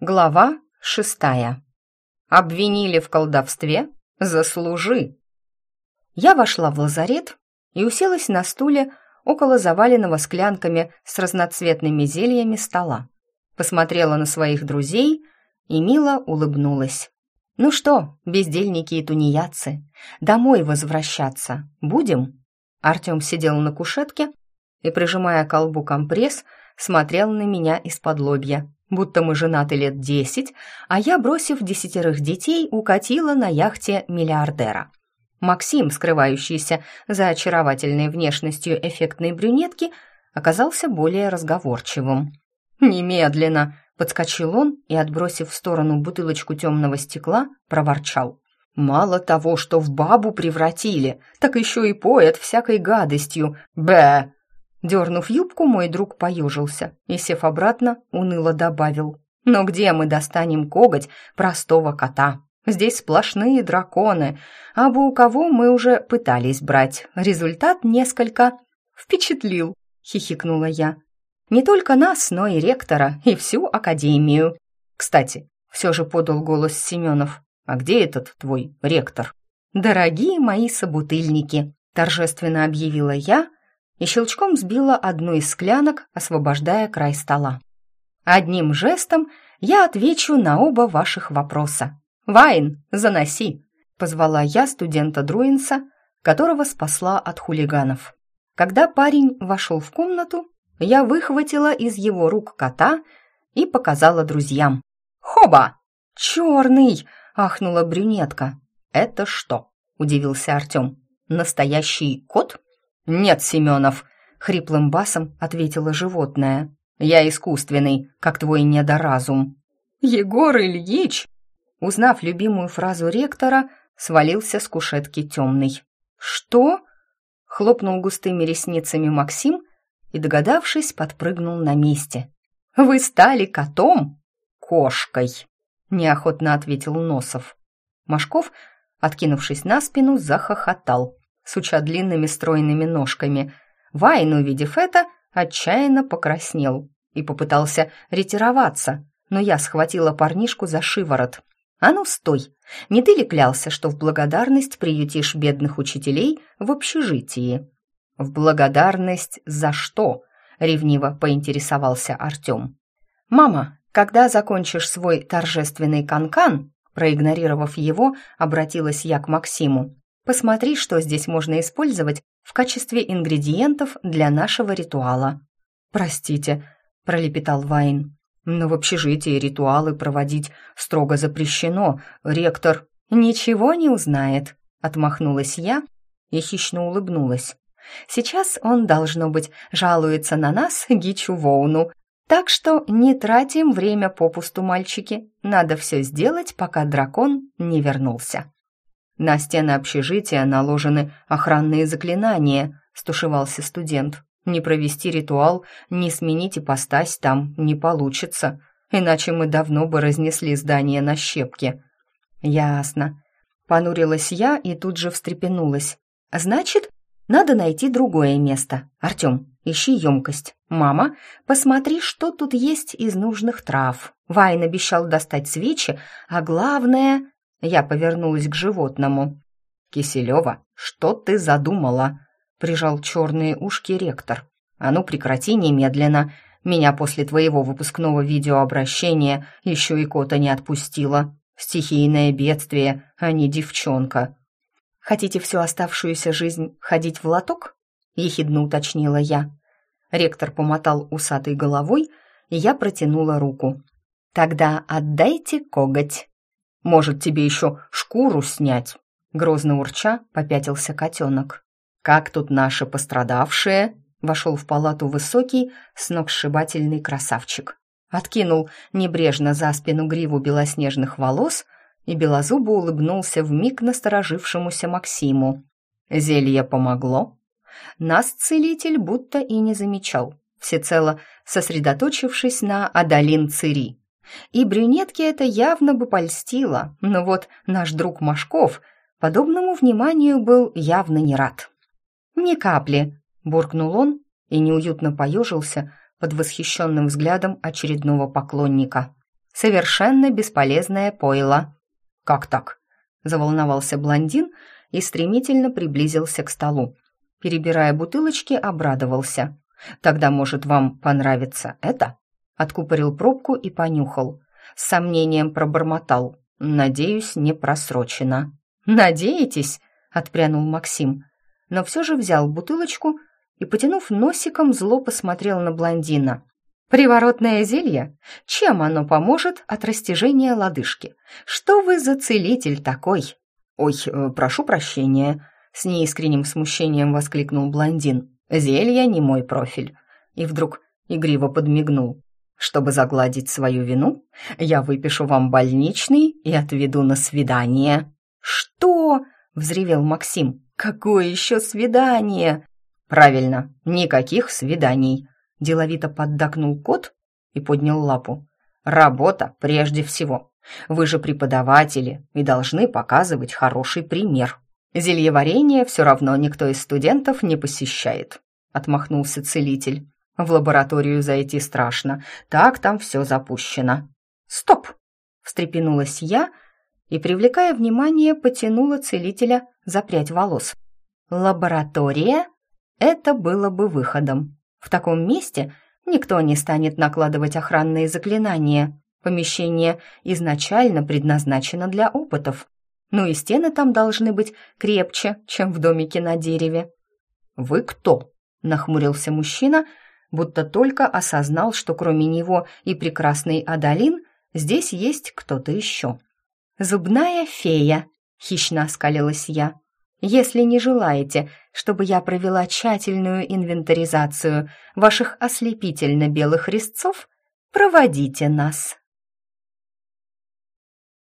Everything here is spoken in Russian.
Глава шестая. Обвинили в колдовстве? Заслужи. Я вошла в лазарет и уселась на стуле около заваленного склянками с разноцветными зельями стола. Посмотрела на своих друзей и мило улыбнулась. «Ну что, бездельники и тунеядцы, домой возвращаться будем?» Артем сидел на кушетке и, прижимая к колбу компресс, смотрел на меня из-под лобья будто мы женаты лет десять, а я, бросив десятерых детей, укатила на яхте миллиардера. Максим, скрывающийся за очаровательной внешностью эффектной брюнетки, оказался более разговорчивым. «Немедленно!» — подскочил он и, отбросив в сторону бутылочку темного стекла, проворчал. «Мало того, что в бабу превратили, так еще и поет всякой гадостью. Бэ!» Дернув юбку, мой друг поежился и, сев обратно, уныло добавил. «Но где мы достанем коготь простого кота? Здесь сплошные драконы, а бы у кого мы уже пытались брать. Результат несколько впечатлил», — хихикнула я. «Не только нас, но и ректора, и всю академию». «Кстати, все же подал голос Семенов. А где этот твой ректор?» «Дорогие мои собутыльники», — торжественно объявила я, — и щелчком сбила одну из склянок, освобождая край стола. Одним жестом я отвечу на оба ваших вопроса. «Вайн, заноси!» — позвала я студента Друинса, которого спасла от хулиганов. Когда парень вошел в комнату, я выхватила из его рук кота и показала друзьям. «Хоба! Черный!» — ахнула брюнетка. «Это что?» — удивился Артем. «Настоящий кот?» «Нет, Семенов», — хриплым басом ответило животное. «Я искусственный, как твой недоразум». «Егор Ильич!» Узнав любимую фразу ректора, свалился с кушетки темный. «Что?» — хлопнул густыми ресницами Максим и, догадавшись, подпрыгнул на месте. «Вы стали котом?» «Кошкой», — неохотно ответил Носов. Машков, откинувшись на спину, захохотал суча длинными стройными ножками. Вайн, увидев это, отчаянно покраснел и попытался ретироваться, но я схватила парнишку за шиворот. «А ну, стой! Не ты ли клялся, что в благодарность приютишь бедных учителей в общежитии?» «В благодарность за что?» — ревниво поинтересовался Артем. «Мама, когда закончишь свой торжественный канкан, проигнорировав его, обратилась я к Максиму. Посмотри, что здесь можно использовать в качестве ингредиентов для нашего ритуала». «Простите», — пролепетал Вайн, «но в общежитии ритуалы проводить строго запрещено. Ректор...» «Ничего не узнает», — отмахнулась я и хищно улыбнулась. «Сейчас он, должно быть, жалуется на нас, Гичу Воуну, так что не тратим время попусту, мальчики. Надо все сделать, пока дракон не вернулся». На стены общежития наложены охранные заклинания, стушевался студент. Не провести ритуал, не сменить ипостась там не получится, иначе мы давно бы разнесли здание на щепки. Ясно. Понурилась я и тут же встрепенулась. Значит, надо найти другое место. Артем, ищи емкость. Мама, посмотри, что тут есть из нужных трав. Вайн обещал достать свечи, а главное я повернулась к животному. «Киселева, что ты задумала?» — прижал черные ушки ректор. «А ну прекрати немедленно. Меня после твоего выпускного видеообращения еще и кота не отпустила. Стихийное бедствие, а не девчонка». «Хотите всю оставшуюся жизнь ходить в лоток?» — ехидно уточнила я. Ректор помотал усатой головой, и я протянула руку. «Тогда отдайте коготь». Может, тебе еще шкуру снять?» Грозно урча попятился котенок. «Как тут наши пострадавшие?» Вошел в палату высокий, сногсшибательный красавчик. Откинул небрежно за спину гриву белоснежных волос и белозубо улыбнулся вмиг насторожившемуся Максиму. «Зелье помогло?» Нас целитель будто и не замечал, всецело сосредоточившись на Адалин Цири. И брюнетке это явно бы польстило, но вот наш друг Машков подобному вниманию был явно не рад. «Ни капли», — буркнул он и неуютно поежился под восхищенным взглядом очередного поклонника. совершенно бесполезное пойло». «Как так?» — заволновался блондин и стремительно приблизился к столу. Перебирая бутылочки, обрадовался. «Тогда, может, вам понравится это?» Откупорил пробку и понюхал. С сомнением пробормотал. «Надеюсь, не просрочено». «Надеетесь?» — отпрянул Максим. Но все же взял бутылочку и, потянув носиком, зло посмотрел на блондина. «Приворотное зелье? Чем оно поможет от растяжения лодыжки? Что вы за целитель такой?» «Ой, э, прошу прощения», — с неискренним смущением воскликнул блондин. «Зелье не мой профиль». И вдруг игриво подмигнул. «Чтобы загладить свою вину, я выпишу вам больничный и отведу на свидание». «Что?» — взревел Максим. «Какое еще свидание?» «Правильно, никаких свиданий», — деловито поддакнул кот и поднял лапу. «Работа прежде всего. Вы же преподаватели и должны показывать хороший пример. Зельеварение все равно никто из студентов не посещает», — отмахнулся целитель. «В лабораторию зайти страшно, так там все запущено». «Стоп!» — встрепенулась я и, привлекая внимание, потянула целителя за прядь волос. «Лаборатория?» Это было бы выходом. В таком месте никто не станет накладывать охранные заклинания. Помещение изначально предназначено для опытов. Ну и стены там должны быть крепче, чем в домике на дереве. «Вы кто?» — нахмурился мужчина, будто только осознал, что кроме него и прекрасный Адалин здесь есть кто-то еще. «Зубная фея», — хищно оскалилась я. Если не желаете, чтобы я провела тщательную инвентаризацию ваших ослепительно белых резцов, проводите нас.